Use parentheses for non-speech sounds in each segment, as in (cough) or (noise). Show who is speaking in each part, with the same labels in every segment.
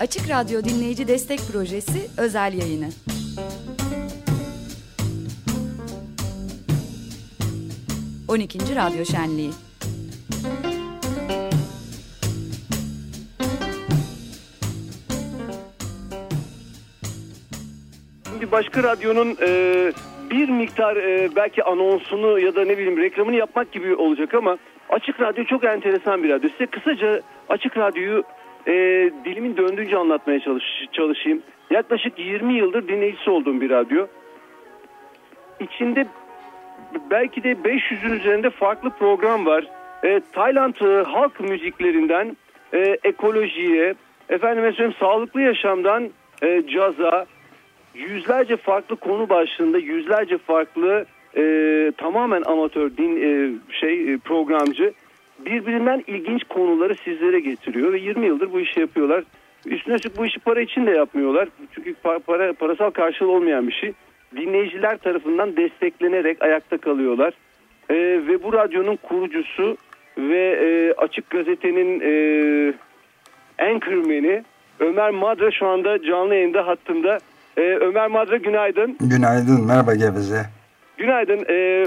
Speaker 1: Açık Radyo Dinleyici Destek Projesi özel yayını. 12. Radyo Şenliği
Speaker 2: Şimdi başka radyonun e, bir miktar e, belki anonsunu ya da ne bileyim reklamını yapmak gibi olacak ama Açık Radyo çok enteresan bir radyo. Size kısaca Açık Radyo'yu e, dilimin döndüğünce anlatmaya çalış, çalışayım. Yaklaşık 20 yıldır dinleyicisi olduğum bir radyo. İçinde belki de 500'ün üzerinde farklı program var. E, Tayland e, halk müziklerinden e, ekolojiye, efendime söyleyeyim sağlıklı yaşamdan e, caza, yüzlerce farklı konu başlığında yüzlerce farklı e, tamamen amatör din e, şey e, programcı birbirinden ilginç konuları sizlere getiriyor ve 20 yıldır bu işi yapıyorlar. Üstüne üstlük bu işi para için de yapmıyorlar. Çünkü para, parasal karşılığı olmayan bir şey. Dinleyiciler tarafından desteklenerek ayakta kalıyorlar. E, ve bu radyonun kurucusu ve e, Açık Gazete'nin e, anchorman'i Ömer Madra şu anda canlı yayında hattında. E, Ömer Madra günaydın.
Speaker 3: Günaydın, merhaba Geveze.
Speaker 2: Günaydın. E,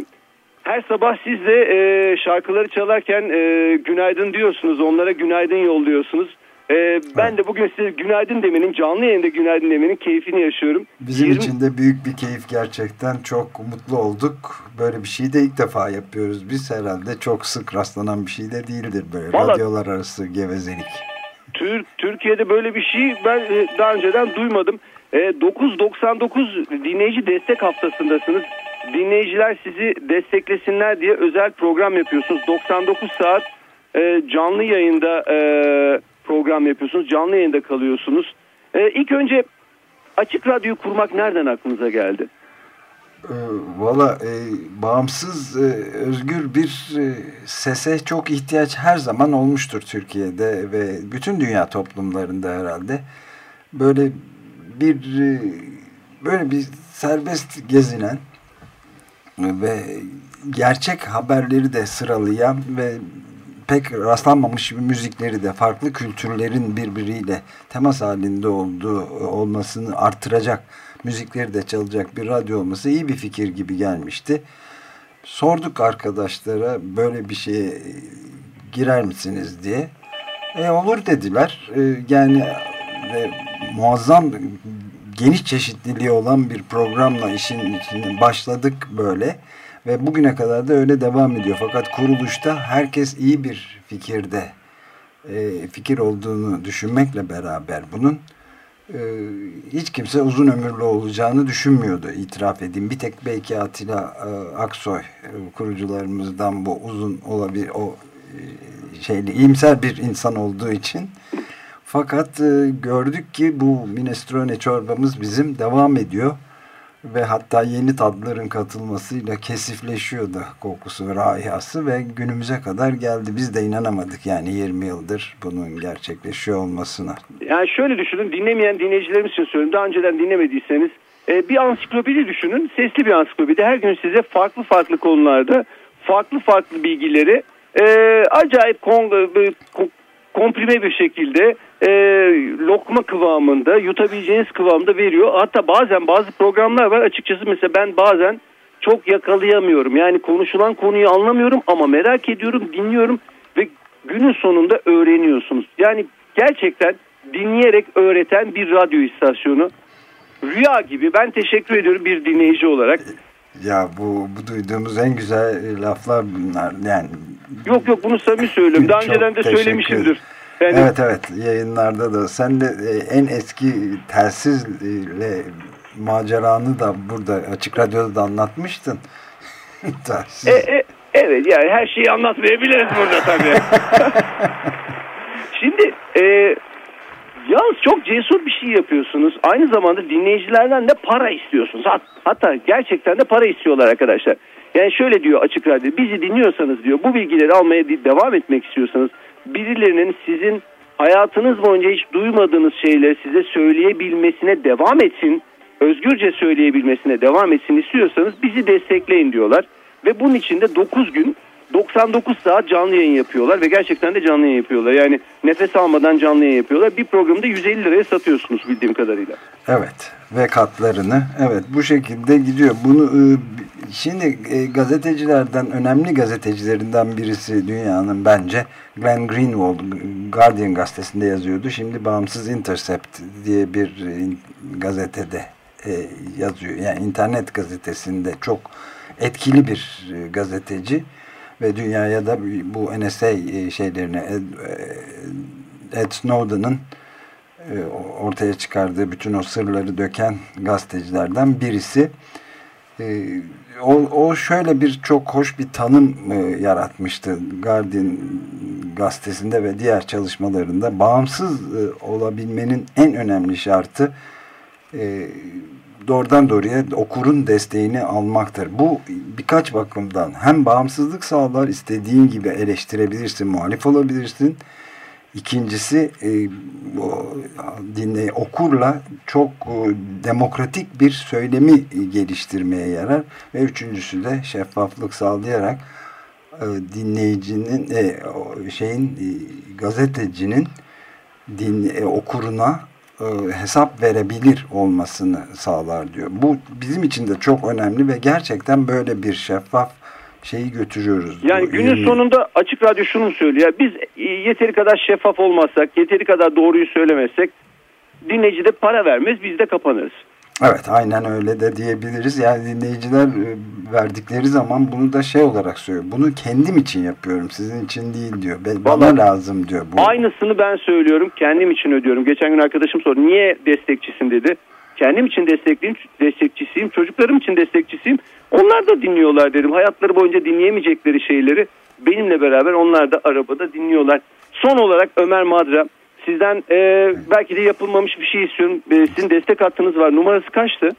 Speaker 2: her sabah siz de e, şarkıları çalarken e, günaydın diyorsunuz. Onlara günaydın yolluyorsunuz. E, ben de bugün size günaydın demenin, canlı yayında günaydın demenin keyfini yaşıyorum.
Speaker 3: Bizim 20... için de büyük bir keyif gerçekten. Çok mutlu olduk. Böyle bir şeyi de ilk defa yapıyoruz. Biz herhalde çok sık rastlanan bir şey de değildir böyle Vallahi... radyolar arası gevezelik.
Speaker 2: Tür Türkiye'de böyle bir şey ben e, daha önceden duymadım. E, 9.99 dinleyici destek haftasındasınız. Dinleyiciler sizi desteklesinler diye özel program yapıyorsunuz. 99 saat e, canlı yayında e, program yapıyorsunuz. Canlı yayında kalıyorsunuz. E, ilk önce Açık Radyo'yu kurmak nereden aklınıza geldi?
Speaker 3: E, Valla e, bağımsız, e, özgür bir e, sese çok ihtiyaç her zaman olmuştur Türkiye'de ve bütün dünya toplumlarında herhalde. Böyle bir e, böyle bir serbest gezinen ve gerçek haberleri de sıralayan ve pek rastlanmamış müzikleri de farklı kültürlerin birbiriyle temas halinde olduğu olmasını artıracak müzikleri de çalacak bir radyo olması iyi bir fikir gibi gelmişti. Sorduk arkadaşlara böyle bir şeye girer misiniz diye. E olur dediler. E, yani ve muazzam geniş çeşitliliği olan bir programla işin içine başladık böyle ve bugüne kadar da öyle devam ediyor. Fakat kuruluşta herkes iyi bir fikirde e, fikir olduğunu düşünmekle beraber bunun e, hiç kimse uzun ömürlü olacağını düşünmüyordu itiraf edeyim. Bir tek belki Atilla e, Aksoy e, kurucularımızdan bu uzun olabilir o e, şeyli iyimser bir insan olduğu için fakat e, gördük ki bu minestrone çorbamız bizim devam ediyor. Ve hatta yeni tatların katılmasıyla kesifleşiyordu kokusu, raihası ve günümüze kadar geldi. Biz de inanamadık yani 20 yıldır bunun gerçekleşiyor olmasına.
Speaker 2: Yani şöyle düşünün, dinlemeyen dinleyicilerimiz için söylüyorum. Daha önceden dinlemediyseniz e, bir ansiklopedi düşünün, sesli bir ansiklopedi. Her gün size farklı farklı konularda farklı farklı bilgileri e, acayip kon, e, komprime bir şekilde e, lokma kıvamında yutabileceğiniz kıvamda veriyor. Hatta bazen bazı programlar var açıkçası mesela ben bazen çok yakalayamıyorum. Yani konuşulan konuyu anlamıyorum ama merak ediyorum, dinliyorum ve günün sonunda öğreniyorsunuz. Yani gerçekten dinleyerek öğreten bir radyo istasyonu. Rüya gibi ben teşekkür ediyorum bir dinleyici olarak.
Speaker 3: Ya bu, bu duyduğumuz en güzel laflar bunlar. Yani
Speaker 2: Yok yok bunu samimi söylüyorum. Daha önceden de söylemişimdir.
Speaker 3: Yani... Evet evet yayınlarda da sen de e, en eski telsizle maceranı da burada açık radyoda da anlatmıştın. (laughs)
Speaker 2: Telsiz. E, e, evet yani her şeyi anlatmayabiliriz burada tabii. (laughs) Şimdi e, yalnız çok cesur bir şey yapıyorsunuz. Aynı zamanda dinleyicilerden de para istiyorsunuz. Hatta gerçekten de para istiyorlar arkadaşlar. Yani şöyle diyor açık radyo bizi dinliyorsanız diyor bu bilgileri almaya devam etmek istiyorsanız birilerinin sizin hayatınız boyunca hiç duymadığınız şeyleri size söyleyebilmesine devam etsin, özgürce söyleyebilmesine devam etsin istiyorsanız bizi destekleyin diyorlar. Ve bunun için de 9 gün 99 saat canlı yayın yapıyorlar ve gerçekten de canlı yayın yapıyorlar. Yani nefes almadan canlı yayın yapıyorlar. Bir programda 150 liraya satıyorsunuz bildiğim kadarıyla.
Speaker 3: Evet ve katlarını evet bu şekilde gidiyor. Bunu e, şimdi e, gazetecilerden önemli gazetecilerinden birisi dünyanın bence Glenn Greenwald Guardian gazetesinde yazıyordu. Şimdi Bağımsız Intercept diye bir gazetede e, yazıyor. Yani internet gazetesinde çok etkili bir gazeteci ve dünyaya da bu NSA şeylerini Ed, Ed Snowden'ın e, ortaya çıkardığı bütün o sırları döken gazetecilerden birisi. E, o, o şöyle bir çok hoş bir tanım e, yaratmıştı Guardian gazetesinde ve diğer çalışmalarında. Bağımsız olabilmenin en önemli şartı doğrudan doğruya okurun desteğini almaktır. Bu birkaç bakımdan hem bağımsızlık sağlar, istediğin gibi eleştirebilirsin, muhalif olabilirsin İkincisi e, dinle okurla çok e, demokratik bir söylemi geliştirmeye yarar ve üçüncüsü de şeffaflık sağlayarak e, dinleyicinin e, şeyin e, gazetecinin din e, okuruna hesap verebilir olmasını sağlar diyor. Bu bizim için de çok önemli ve gerçekten böyle bir şeffaf şeyi götürüyoruz.
Speaker 2: Yani günün ürünü. sonunda Açık Radyo şunu söylüyor. Biz yeteri kadar şeffaf olmazsak, yeteri kadar doğruyu söylemezsek dinleyici de para vermez, biz de kapanırız.
Speaker 3: Evet aynen öyle de diyebiliriz. Yani dinleyiciler e, verdikleri zaman bunu da şey olarak söylüyor. Bunu kendim için yapıyorum sizin için değil diyor. Bana Vallahi, lazım diyor. Bu.
Speaker 2: Aynısını ben söylüyorum kendim için ödüyorum. Geçen gün arkadaşım sordu niye destekçisin dedi. Kendim için destekliyim, destekçisiyim, çocuklarım için destekçisiyim. Onlar da dinliyorlar dedim. Hayatları boyunca dinleyemeyecekleri şeyleri benimle beraber onlar da arabada dinliyorlar. Son olarak Ömer Madra sizden e, belki de yapılmamış bir şey istiyorum. E, sizin destek hattınız var. Numarası kaçtı?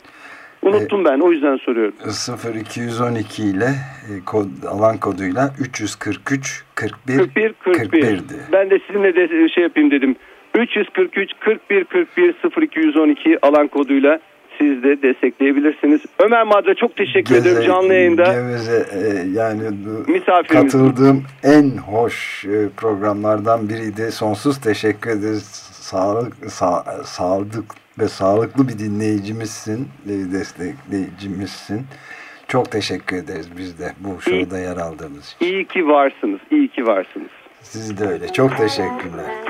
Speaker 2: Unuttum ben o yüzden soruyorum.
Speaker 3: 0212 ile e, kod, alan koduyla 343 41 41 41. 41'di.
Speaker 2: Ben de sizinle de şey yapayım dedim. 343 41 41 0212 alan koduyla siz de destekleyebilirsiniz. Ömer Madra çok teşekkür Geze, ederim canlı yayında.
Speaker 3: Geveze e, yani katıldığım en hoş e, programlardan biriydi. Sonsuz teşekkür ederiz. Sağlık, sa sağlık ve sağlıklı bir dinleyicimizsin, e, destekleyicimizsin. Çok teşekkür ederiz biz de bu şovda yer aldığımız
Speaker 2: için. İyi ki varsınız, iyi ki varsınız.
Speaker 3: Siz de öyle. Çok teşekkürler.